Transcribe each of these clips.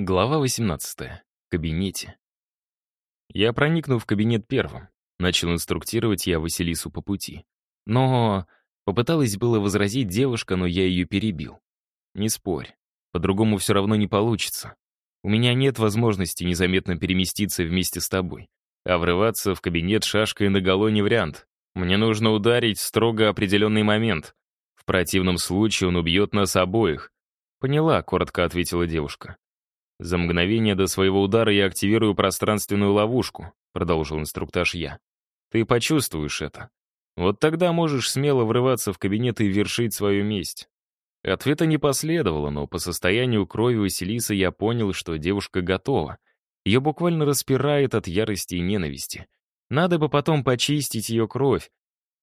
Глава 18. В кабинете. Я проникну в кабинет первым. Начал инструктировать я Василису по пути. Но попыталась было возразить девушка, но я ее перебил. Не спорь. По-другому все равно не получится. У меня нет возможности незаметно переместиться вместе с тобой. А врываться в кабинет шашкой наголо не вариант. Мне нужно ударить в строго определенный момент. В противном случае он убьет нас обоих. «Поняла», — коротко ответила девушка. «За мгновение до своего удара я активирую пространственную ловушку», — продолжил инструктаж я. «Ты почувствуешь это. Вот тогда можешь смело врываться в кабинет и вершить свою месть». Ответа не последовало, но по состоянию крови Василисы я понял, что девушка готова. Ее буквально распирает от ярости и ненависти. Надо бы потом почистить ее кровь,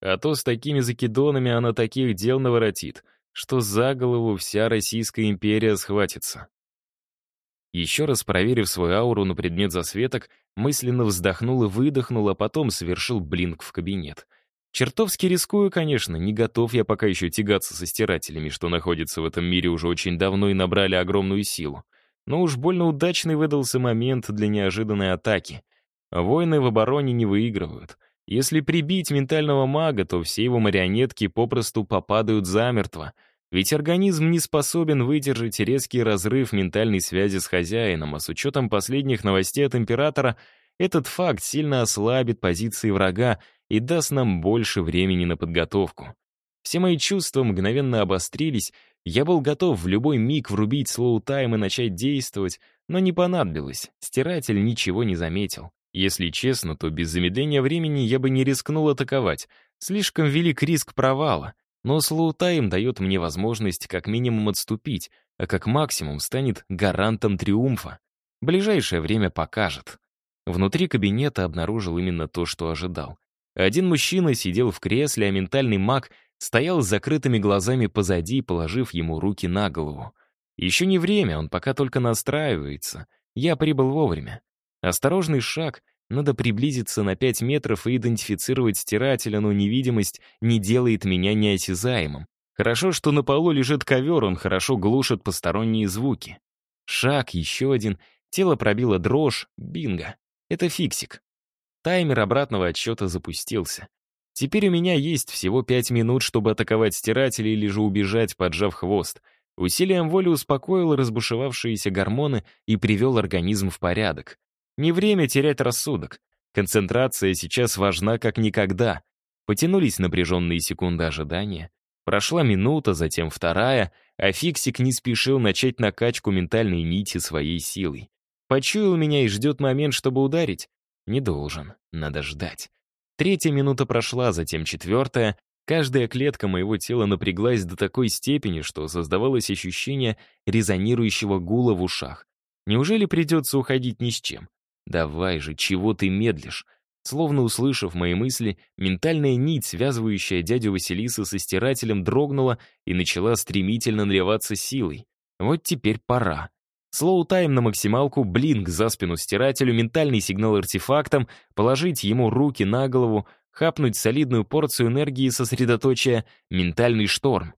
а то с такими закидонами она таких дел наворотит, что за голову вся Российская империя схватится. Еще раз проверив свою ауру на предмет засветок, мысленно вздохнул и выдохнул, а потом совершил блинк в кабинет. Чертовски рискую, конечно, не готов я пока еще тягаться со стирателями, что находятся в этом мире уже очень давно и набрали огромную силу. Но уж больно удачный выдался момент для неожиданной атаки. Войны в обороне не выигрывают. Если прибить ментального мага, то все его марионетки попросту попадают замертво — ведь организм не способен выдержать резкий разрыв ментальной связи с хозяином, а с учетом последних новостей от императора, этот факт сильно ослабит позиции врага и даст нам больше времени на подготовку. Все мои чувства мгновенно обострились, я был готов в любой миг врубить слоу-тайм и начать действовать, но не понадобилось, стиратель ничего не заметил. Если честно, то без замедления времени я бы не рискнул атаковать, слишком велик риск провала — но слоу-тайм дает мне возможность как минимум отступить, а как максимум станет гарантом триумфа. Ближайшее время покажет. Внутри кабинета обнаружил именно то, что ожидал. Один мужчина сидел в кресле, а ментальный маг стоял с закрытыми глазами позади, положив ему руки на голову. Еще не время, он пока только настраивается. Я прибыл вовремя. Осторожный шаг — надо приблизиться на 5 метров и идентифицировать стирателя, но невидимость не делает меня неосязаемым. Хорошо, что на полу лежит ковер, он хорошо глушит посторонние звуки. Шаг, еще один. Тело пробило дрожь. Бинго. Это фиксик. Таймер обратного отсчета запустился. Теперь у меня есть всего 5 минут, чтобы атаковать стирателя или же убежать, поджав хвост. Усилием воли успокоил разбушевавшиеся гормоны и привел организм в порядок. Не время терять рассудок. Концентрация сейчас важна как никогда. Потянулись напряженные секунды ожидания. Прошла минута, затем вторая, а Фиксик не спешил начать накачку ментальной нити своей силой. Почуял меня и ждет момент, чтобы ударить? Не должен, надо ждать. Третья минута прошла, затем четвертая. Каждая клетка моего тела напряглась до такой степени, что создавалось ощущение резонирующего гула в ушах. Неужели придется уходить ни с чем? «Давай же, чего ты медлишь?» Словно услышав мои мысли, ментальная нить, связывающая дядю Василиса со стирателем, дрогнула и начала стремительно наливаться силой. Вот теперь пора. Слоу-тайм на максималку, блинк за спину стирателю, ментальный сигнал артефактом, положить ему руки на голову, хапнуть солидную порцию энергии, сосредоточия ментальный шторм.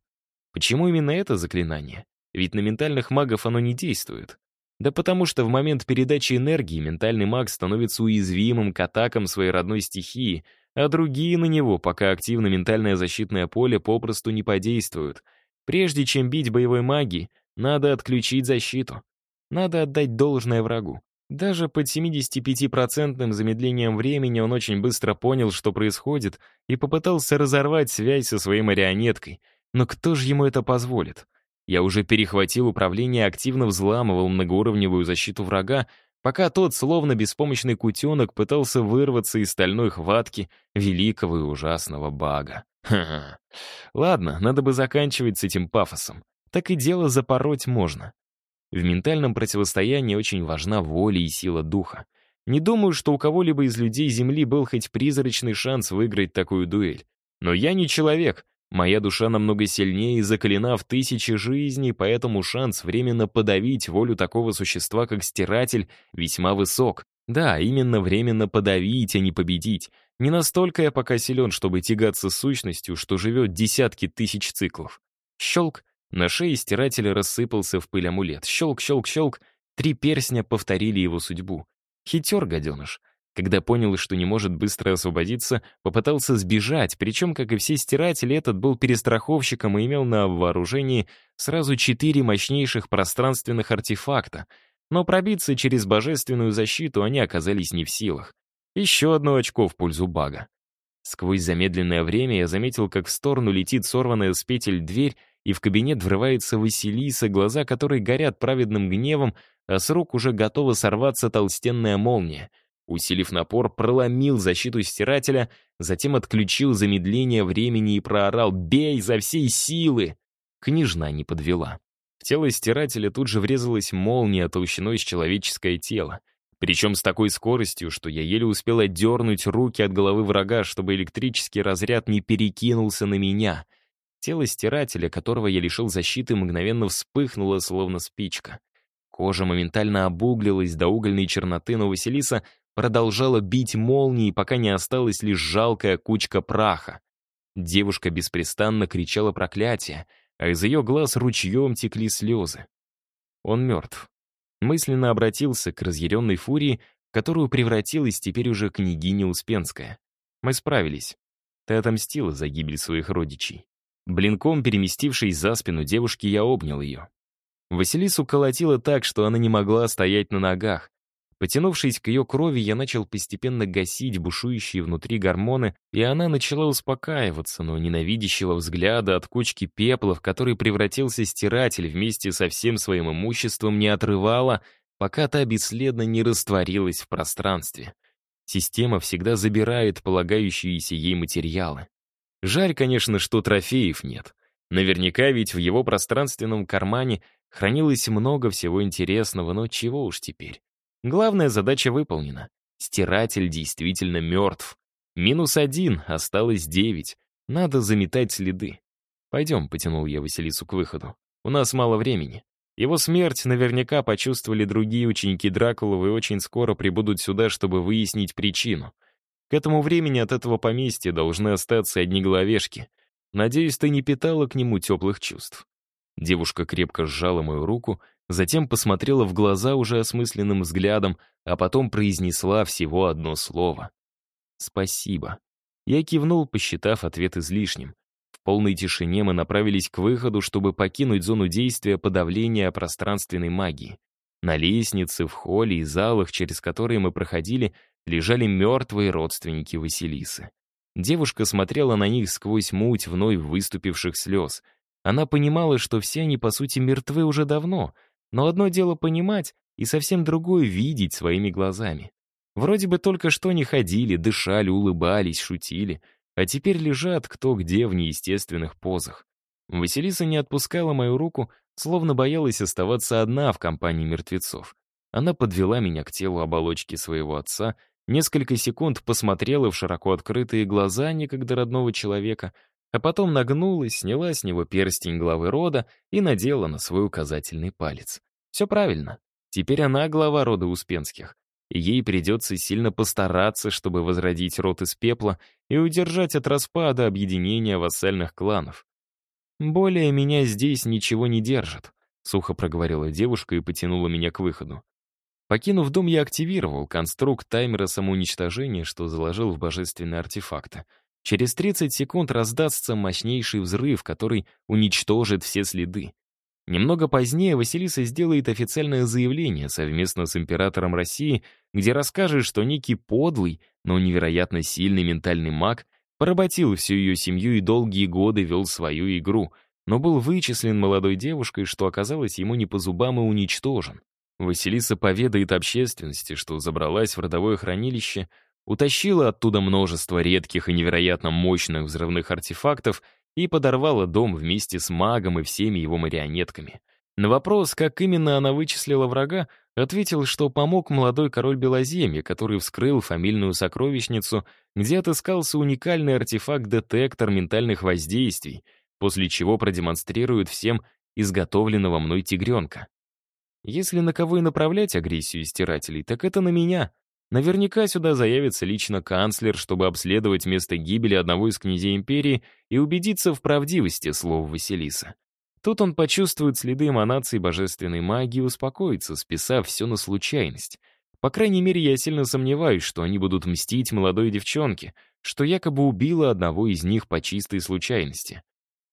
Почему именно это заклинание? Ведь на ментальных магов оно не действует. Да потому что в момент передачи энергии ментальный маг становится уязвимым к атакам своей родной стихии, а другие на него, пока активно ментальное защитное поле, попросту не подействуют. Прежде чем бить боевой магией, надо отключить защиту. Надо отдать должное врагу. Даже под 75% замедлением времени он очень быстро понял, что происходит, и попытался разорвать связь со своей марионеткой. Но кто же ему это позволит? Я уже перехватил управление активно взламывал многоуровневую защиту врага, пока тот, словно беспомощный кутенок, пытался вырваться из стальной хватки великого и ужасного бага. Ха-ха. Ладно, надо бы заканчивать с этим пафосом. Так и дело запороть можно. В ментальном противостоянии очень важна воля и сила духа. Не думаю, что у кого-либо из людей Земли был хоть призрачный шанс выиграть такую дуэль. Но я не человек, Моя душа намного сильнее и закалена в тысячи жизней, поэтому шанс временно подавить волю такого существа, как стиратель, весьма высок. Да, именно временно подавить, а не победить. Не настолько я пока силен, чтобы тягаться с сущностью, что живет десятки тысяч циклов. Щелк. На шее стирателя рассыпался в пыль амулет. Щелк, щелк, щелк. Три перстня повторили его судьбу. Хитер гаденыш. Когда понял, что не может быстро освободиться, попытался сбежать, причем, как и все стиратели, этот был перестраховщиком и имел на вооружении сразу четыре мощнейших пространственных артефакта. Но пробиться через божественную защиту они оказались не в силах. Еще одно очко в пользу бага. Сквозь замедленное время я заметил, как в сторону летит сорванная с петель дверь, и в кабинет врывается Василиса, глаза которой горят праведным гневом, а с рук уже готова сорваться толстенная молния — Усилив напор, проломил защиту стирателя, затем отключил замедление времени и проорал «Бей за всей силы!» Княжна не подвела. В тело стирателя тут же врезалась молния толщиной с человеческое тело. Причем с такой скоростью, что я еле успел отдернуть руки от головы врага, чтобы электрический разряд не перекинулся на меня. Тело стирателя, которого я лишил защиты, мгновенно вспыхнуло, словно спичка. Кожа моментально обуглилась до угольной черноты, но Василиса продолжала бить молнии, пока не осталась лишь жалкая кучка праха. Девушка беспрестанно кричала проклятие, а из ее глаз ручьем текли слезы. Он мертв. Мысленно обратился к разъяренной фурии, которую превратилась теперь уже княгиня Успенская. Мы справились. Ты отомстила за гибель своих родичей. Блинком переместившись за спину девушки, я обнял ее. Василису колотило так, что она не могла стоять на ногах, Потянувшись к ее крови, я начал постепенно гасить бушующие внутри гормоны, и она начала успокаиваться, но ненавидящего взгляда от кучки пепла, в который превратился стиратель вместе со всем своим имуществом, не отрывала, пока та бесследно не растворилась в пространстве. Система всегда забирает полагающиеся ей материалы. Жаль, конечно, что трофеев нет. Наверняка ведь в его пространственном кармане хранилось много всего интересного, но чего уж теперь. Главная задача выполнена. Стиратель действительно мертв. Минус один, осталось девять. Надо заметать следы. «Пойдем», — потянул я Василису к выходу. «У нас мало времени. Его смерть наверняка почувствовали другие ученики Дракулова и очень скоро прибудут сюда, чтобы выяснить причину. К этому времени от этого поместья должны остаться одни головешки. Надеюсь, ты не питала к нему теплых чувств». Девушка крепко сжала мою руку затем посмотрела в глаза уже осмысленным взглядом, а потом произнесла всего одно слово. «Спасибо». Я кивнул, посчитав ответ излишним. В полной тишине мы направились к выходу, чтобы покинуть зону действия подавления пространственной магии. На лестнице, в холле и залах, через которые мы проходили, лежали мертвые родственники Василисы. Девушка смотрела на них сквозь муть вновь выступивших слез. Она понимала, что все они, по сути, мертвы уже давно — но одно дело понимать, и совсем другое — видеть своими глазами. Вроде бы только что не ходили, дышали, улыбались, шутили, а теперь лежат кто где в неестественных позах. Василиса не отпускала мою руку, словно боялась оставаться одна в компании мертвецов. Она подвела меня к телу оболочки своего отца, несколько секунд посмотрела в широко открытые глаза некогда родного человека, а потом нагнулась, сняла с него перстень главы рода и надела на свой указательный палец. Все правильно. Теперь она глава рода Успенских, ей придется сильно постараться, чтобы возродить род из пепла и удержать от распада объединения вассальных кланов. «Более меня здесь ничего не держит», — сухо проговорила девушка и потянула меня к выходу. Покинув дом, я активировал конструкт таймера самоуничтожения, что заложил в божественные артефакты — Через 30 секунд раздастся мощнейший взрыв, который уничтожит все следы. Немного позднее Василиса сделает официальное заявление совместно с императором России, где расскажет, что некий подлый, но невероятно сильный ментальный маг поработил всю ее семью и долгие годы вел свою игру, но был вычислен молодой девушкой, что оказалось ему не по зубам и уничтожен. Василиса поведает общественности, что забралась в родовое хранилище, утащила оттуда множество редких и невероятно мощных взрывных артефактов и подорвала дом вместе с магом и всеми его марионетками. На вопрос, как именно она вычислила врага, ответил, что помог молодой король Белоземья, который вскрыл фамильную сокровищницу, где отыскался уникальный артефакт-детектор ментальных воздействий, после чего продемонстрирует всем изготовленного мной тигренка. Если на кого и направлять агрессию стирателей, так это на меня, Наверняка сюда заявится лично канцлер, чтобы обследовать место гибели одного из князей империи и убедиться в правдивости слов Василиса. Тут он почувствует следы эманации божественной магии и успокоится, списав все на случайность. По крайней мере, я сильно сомневаюсь, что они будут мстить молодой девчонке, что якобы убила одного из них по чистой случайности.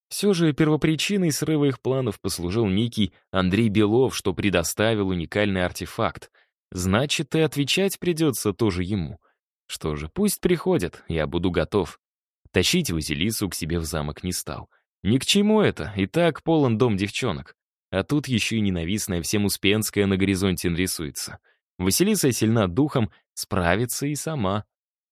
Все же первопричиной срыва их планов послужил некий Андрей Белов, что предоставил уникальный артефакт. Значит, и отвечать придется тоже ему. Что же, пусть приходят, я буду готов. Тащить Василису к себе в замок не стал. Ни к чему это, и так полон дом девчонок. А тут еще и ненавистная всем Успенская на горизонте нарисуется. Василиса сильна духом, справится и сама.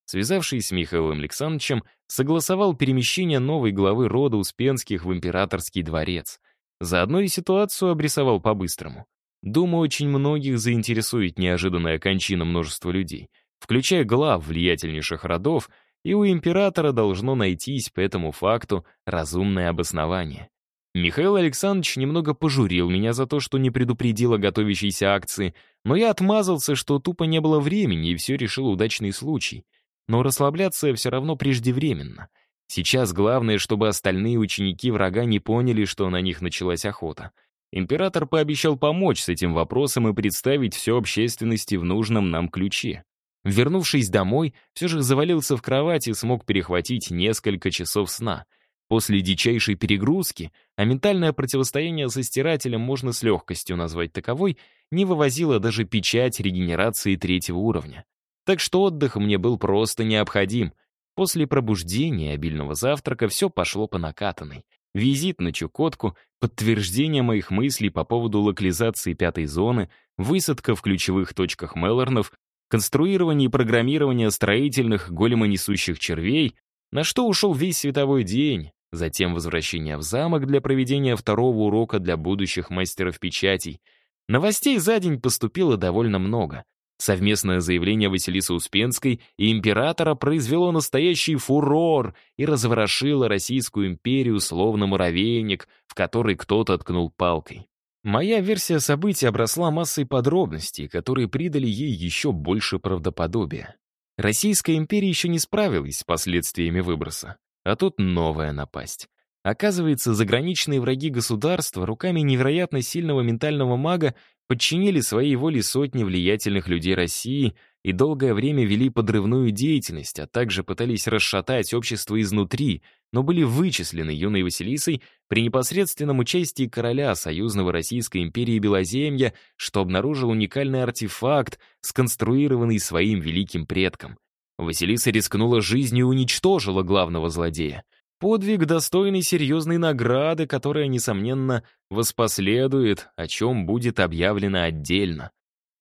Связавшись с Михаилом Александровичем, согласовал перемещение новой главы рода Успенских в императорский дворец. Заодно и ситуацию обрисовал по-быстрому. Думаю, очень многих заинтересует неожиданная кончина множества людей, включая глав влиятельнейших родов, и у императора должно найтись по этому факту разумное обоснование. Михаил Александрович немного пожурил меня за то, что не предупредил о готовящейся акции, но я отмазался, что тупо не было времени, и все решил удачный случай. Но расслабляться все равно преждевременно. Сейчас главное, чтобы остальные ученики врага не поняли, что на них началась охота. Император пообещал помочь с этим вопросом и представить все общественности в нужном нам ключе. Вернувшись домой, все же завалился в кровать и смог перехватить несколько часов сна — После дичайшей перегрузки, а ментальное противостояние со стирателем можно с легкостью назвать таковой, не вывозило даже печать регенерации третьего уровня. Так что отдых мне был просто необходим. После пробуждения обильного завтрака все пошло по накатанной. Визит на Чукотку, подтверждение моих мыслей по поводу локализации пятой зоны, высадка в ключевых точках Мелорнов, конструирование и программирование строительных големонесущих червей, на что ушел весь световой день, Затем возвращение в замок для проведения второго урока для будущих мастеров печатей. Новостей за день поступило довольно много. Совместное заявление Василисы Успенской и императора произвело настоящий фурор и разворошило Российскую империю словно муравейник, в который кто-то ткнул палкой. Моя версия событий обросла массой подробностей, которые придали ей еще больше правдоподобия. Российская империя еще не справилась с последствиями выброса. А тут новая напасть. Оказывается, заграничные враги государства руками невероятно сильного ментального мага подчинили своей воле сотни влиятельных людей России и долгое время вели подрывную деятельность, а также пытались расшатать общество изнутри, но были вычислены юной Василисой при непосредственном участии короля союзного Российской империи Белоземья, что обнаружил уникальный артефакт, сконструированный своим великим предком. Василиса рискнула жизнью и уничтожила главного злодея. Подвиг, достойный серьезной награды, которая, несомненно, воспоследует, о чем будет объявлено отдельно.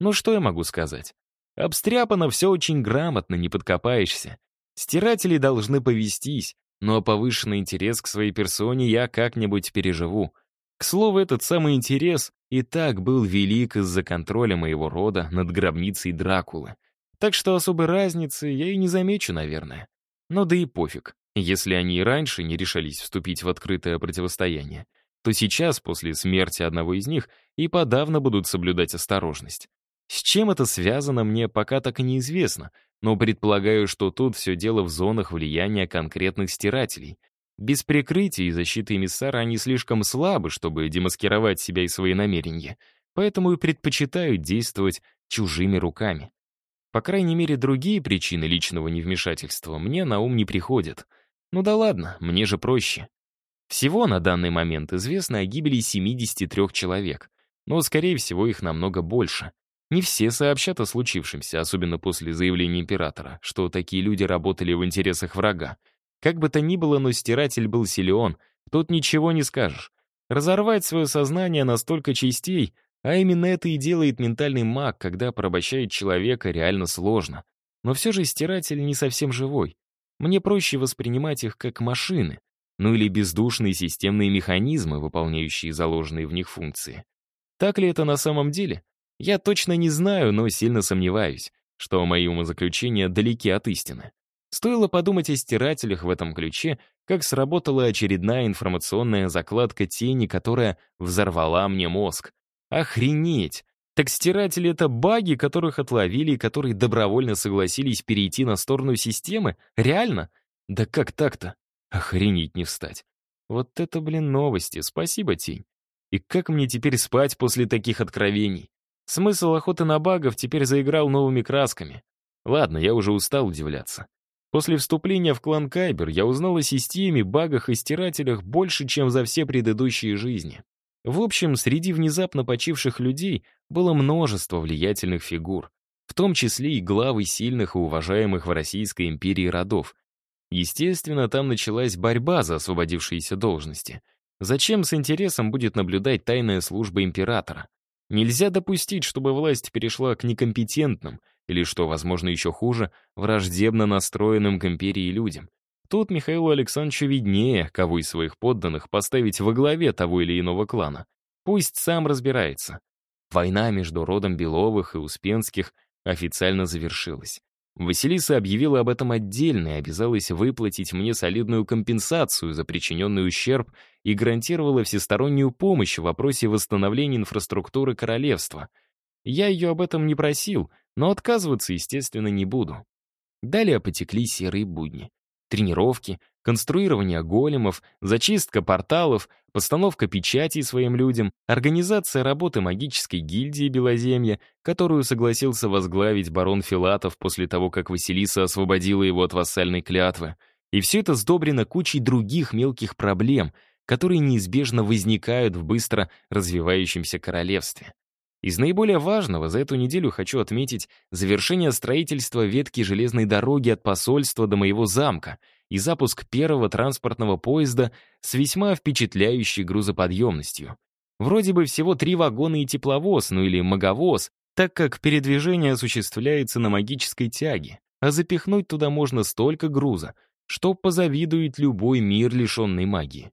Ну что я могу сказать? Обстряпано все очень грамотно, не подкопаешься. Стиратели должны повестись, но повышенный интерес к своей персоне я как-нибудь переживу. К слову, этот самый интерес и так был велик из-за контроля моего рода над гробницей Дракулы. Так что особой разницы я и не замечу, наверное. Но да и пофиг. Если они и раньше не решались вступить в открытое противостояние, то сейчас, после смерти одного из них, и подавно будут соблюдать осторожность. С чем это связано, мне пока так и неизвестно, но предполагаю, что тут все дело в зонах влияния конкретных стирателей. Без прикрытия и защиты эмиссара они слишком слабы, чтобы демаскировать себя и свои намерения, поэтому и предпочитают действовать чужими руками. По крайней мере, другие причины личного невмешательства мне на ум не приходят. Ну да ладно, мне же проще. Всего на данный момент известно о гибели 73 человек, но, скорее всего, их намного больше. Не все сообщат о случившемся, особенно после заявления императора, что такие люди работали в интересах врага. Как бы то ни было, но стиратель был силен, тут ничего не скажешь. Разорвать свое сознание на столько частей а именно это и делает ментальный маг, когда порабощает человека реально сложно. Но все же стиратель не совсем живой. Мне проще воспринимать их как машины, ну или бездушные системные механизмы, выполняющие заложенные в них функции. Так ли это на самом деле? Я точно не знаю, но сильно сомневаюсь, что мои умозаключения далеки от истины. Стоило подумать о стирателях в этом ключе, как сработала очередная информационная закладка тени, которая взорвала мне мозг. Охренеть! Так стиратели — это баги, которых отловили и которые добровольно согласились перейти на сторону системы? Реально? Да как так-то? Охренеть не встать. Вот это, блин, новости. Спасибо, Тень. И как мне теперь спать после таких откровений? Смысл охоты на багов теперь заиграл новыми красками. Ладно, я уже устал удивляться. После вступления в клан Кайбер я узнал о системе, багах и стирателях больше, чем за все предыдущие жизни. В общем, среди внезапно почивших людей было множество влиятельных фигур, в том числе и главы сильных и уважаемых в Российской империи родов. Естественно, там началась борьба за освободившиеся должности. Зачем с интересом будет наблюдать тайная служба императора? Нельзя допустить, чтобы власть перешла к некомпетентным, или, что, возможно, еще хуже, враждебно настроенным к империи людям. Тут Михаилу Александровичу виднее, кого из своих подданных поставить во главе того или иного клана. Пусть сам разбирается. Война между родом Беловых и Успенских официально завершилась. Василиса объявила об этом отдельно и обязалась выплатить мне солидную компенсацию за причиненный ущерб и гарантировала всестороннюю помощь в вопросе восстановления инфраструктуры королевства. Я ее об этом не просил, но отказываться, естественно, не буду. Далее потекли серые будни. Тренировки, конструирование големов, зачистка порталов, постановка печатей своим людям, организация работы магической гильдии Белоземья, которую согласился возглавить барон Филатов после того, как Василиса освободила его от вассальной клятвы. И все это сдобрено кучей других мелких проблем, которые неизбежно возникают в быстро развивающемся королевстве. Из наиболее важного за эту неделю хочу отметить завершение строительства ветки железной дороги от посольства до моего замка и запуск первого транспортного поезда с весьма впечатляющей грузоподъемностью. Вроде бы всего три вагона и тепловоз, ну или маговоз, так как передвижение осуществляется на магической тяге, а запихнуть туда можно столько груза, что позавидует любой мир, лишенный магии.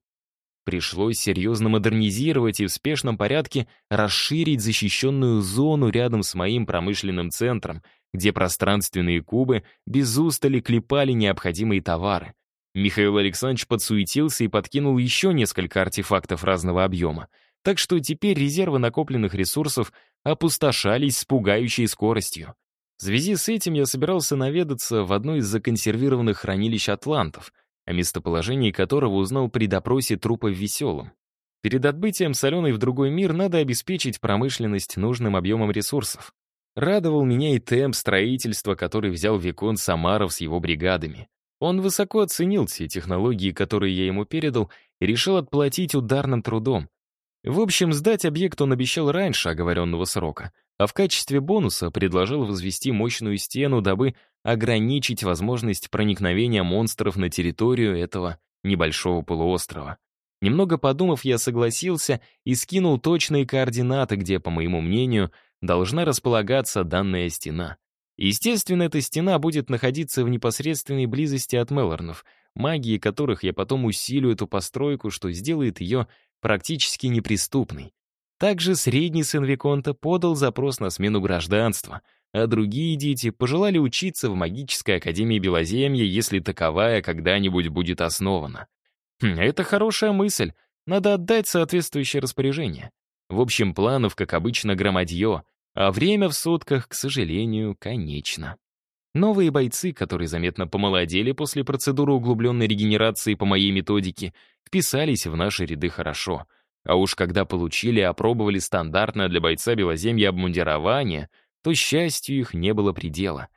Пришлось серьезно модернизировать и в спешном порядке расширить защищенную зону рядом с моим промышленным центром, где пространственные кубы без устали клепали необходимые товары. Михаил Александрович подсуетился и подкинул еще несколько артефактов разного объема, так что теперь резервы накопленных ресурсов опустошались с пугающей скоростью. В связи с этим я собирался наведаться в одно из законсервированных хранилищ атлантов — о местоположении которого узнал при допросе трупа в Веселом. Перед отбытием соленой в другой мир надо обеспечить промышленность нужным объемом ресурсов. Радовал меня и темп строительства, который взял Викон Самаров с его бригадами. Он высоко оценил те технологии, которые я ему передал, и решил отплатить ударным трудом. В общем, сдать объект он обещал раньше оговоренного срока, а в качестве бонуса предложил возвести мощную стену, дабы ограничить возможность проникновения монстров на территорию этого небольшого полуострова. Немного подумав, я согласился и скинул точные координаты, где, по моему мнению, должна располагаться данная стена. Естественно, эта стена будет находиться в непосредственной близости от Мелорнов, магии которых я потом усилю эту постройку, что сделает ее практически неприступной. Также средний сын Виконта подал запрос на смену гражданства, а другие дети пожелали учиться в магической академии Белоземья, если таковая когда-нибудь будет основана. Хм, это хорошая мысль, надо отдать соответствующее распоряжение. В общем, планов, как обычно, громадье, а время в сутках, к сожалению, конечно. Новые бойцы, которые заметно помолодели после процедуры углубленной регенерации по моей методике, вписались в наши ряды хорошо — а уж когда получили и опробовали стандартное для бойца Белоземья обмундирование, то счастью их не было предела.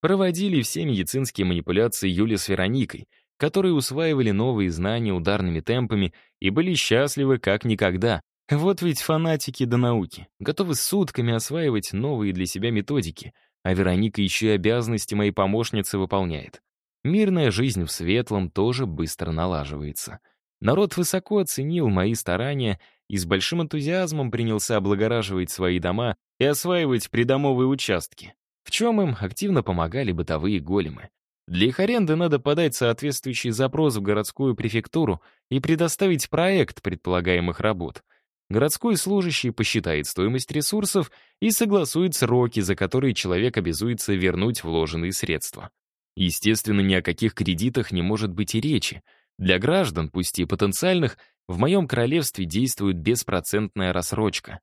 Проводили все медицинские манипуляции Юли с Вероникой, которые усваивали новые знания ударными темпами и были счастливы как никогда. Вот ведь фанатики до науки, готовы сутками осваивать новые для себя методики, а Вероника еще и обязанности моей помощницы выполняет. Мирная жизнь в светлом тоже быстро налаживается. Народ высоко оценил мои старания и с большим энтузиазмом принялся облагораживать свои дома и осваивать придомовые участки, в чем им активно помогали бытовые големы. Для их аренды надо подать соответствующий запрос в городскую префектуру и предоставить проект предполагаемых работ. Городской служащий посчитает стоимость ресурсов и согласует сроки, за которые человек обязуется вернуть вложенные средства. Естественно, ни о каких кредитах не может быть и речи — для граждан, пусть и потенциальных, в моем королевстве действует беспроцентная рассрочка.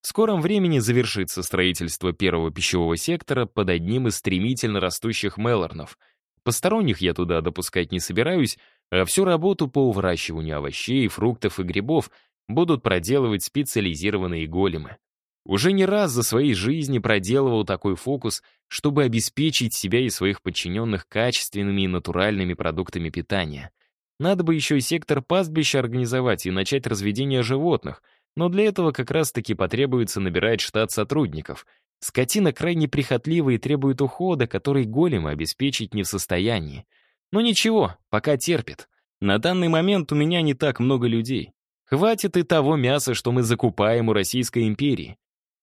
В скором времени завершится строительство первого пищевого сектора под одним из стремительно растущих Мелорнов. Посторонних я туда допускать не собираюсь, а всю работу по выращиванию овощей, фруктов и грибов будут проделывать специализированные големы. Уже не раз за своей жизни проделывал такой фокус, чтобы обеспечить себя и своих подчиненных качественными и натуральными продуктами питания. Надо бы еще и сектор пастбища организовать и начать разведение животных, но для этого как раз-таки потребуется набирать штат сотрудников. Скотина крайне прихотлива и требует ухода, который големы обеспечить не в состоянии. Но ничего, пока терпит. На данный момент у меня не так много людей. Хватит и того мяса, что мы закупаем у Российской империи.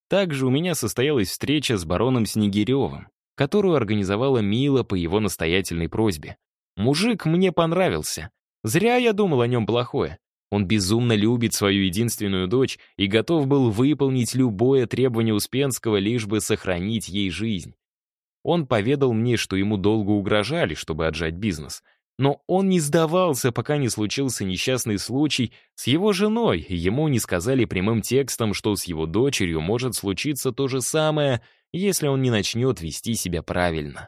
Также у меня состоялась встреча с бароном Снегиревым, которую организовала Мила по его настоятельной просьбе. Мужик мне понравился. Зря я думал о нем плохое. Он безумно любит свою единственную дочь и готов был выполнить любое требование Успенского, лишь бы сохранить ей жизнь. Он поведал мне, что ему долго угрожали, чтобы отжать бизнес — но он не сдавался, пока не случился несчастный случай с его женой, и ему не сказали прямым текстом, что с его дочерью может случиться то же самое, если он не начнет вести себя правильно.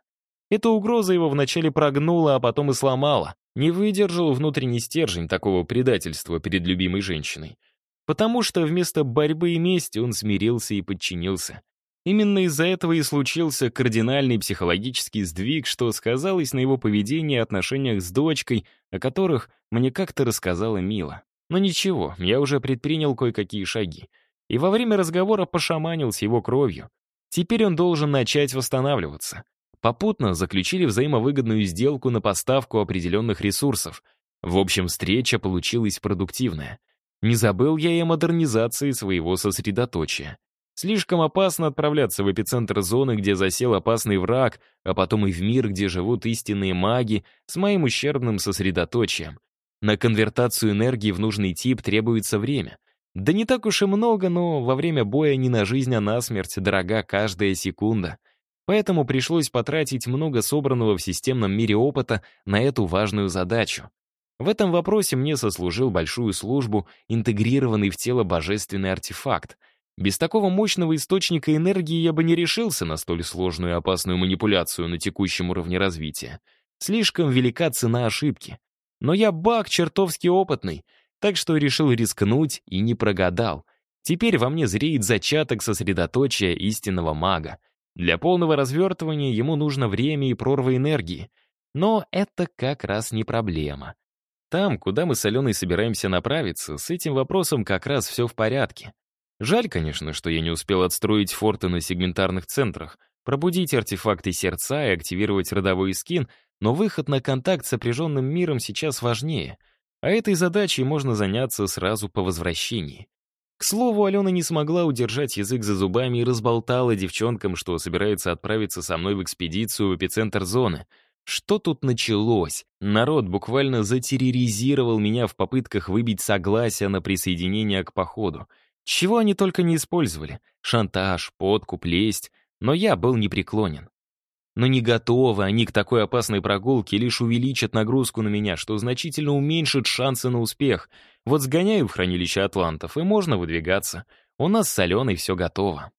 Эта угроза его вначале прогнула, а потом и сломала. Не выдержал внутренний стержень такого предательства перед любимой женщиной. Потому что вместо борьбы и мести он смирился и подчинился. Именно из-за этого и случился кардинальный психологический сдвиг, что сказалось на его поведении и отношениях с дочкой, о которых мне как-то рассказала Мила. Но ничего, я уже предпринял кое-какие шаги. И во время разговора пошаманил с его кровью. Теперь он должен начать восстанавливаться. Попутно заключили взаимовыгодную сделку на поставку определенных ресурсов. В общем, встреча получилась продуктивная. Не забыл я и о модернизации своего сосредоточия. Слишком опасно отправляться в эпицентр зоны, где засел опасный враг, а потом и в мир, где живут истинные маги, с моим ущербным сосредоточием. На конвертацию энергии в нужный тип требуется время. Да не так уж и много, но во время боя не на жизнь, а на смерть дорога каждая секунда. Поэтому пришлось потратить много собранного в системном мире опыта на эту важную задачу. В этом вопросе мне сослужил большую службу интегрированный в тело божественный артефакт — без такого мощного источника энергии я бы не решился на столь сложную и опасную манипуляцию на текущем уровне развития. Слишком велика цена ошибки. Но я баг чертовски опытный, так что решил рискнуть и не прогадал. Теперь во мне зреет зачаток сосредоточия истинного мага. Для полного развертывания ему нужно время и прорва энергии. Но это как раз не проблема. Там, куда мы с Аленой собираемся направиться, с этим вопросом как раз все в порядке. Жаль, конечно, что я не успел отстроить форты на сегментарных центрах, пробудить артефакты сердца и активировать родовой скин, но выход на контакт с опряженным миром сейчас важнее, а этой задачей можно заняться сразу по возвращении. К слову, Алена не смогла удержать язык за зубами и разболтала девчонкам, что собирается отправиться со мной в экспедицию в эпицентр зоны. Что тут началось? Народ буквально затерроризировал меня в попытках выбить согласие на присоединение к походу — чего они только не использовали. Шантаж, подкуп, лесть. Но я был непреклонен. Но не готовы они к такой опасной прогулке, лишь увеличат нагрузку на меня, что значительно уменьшит шансы на успех. Вот сгоняю в хранилище атлантов, и можно выдвигаться. У нас с Аленой все готово.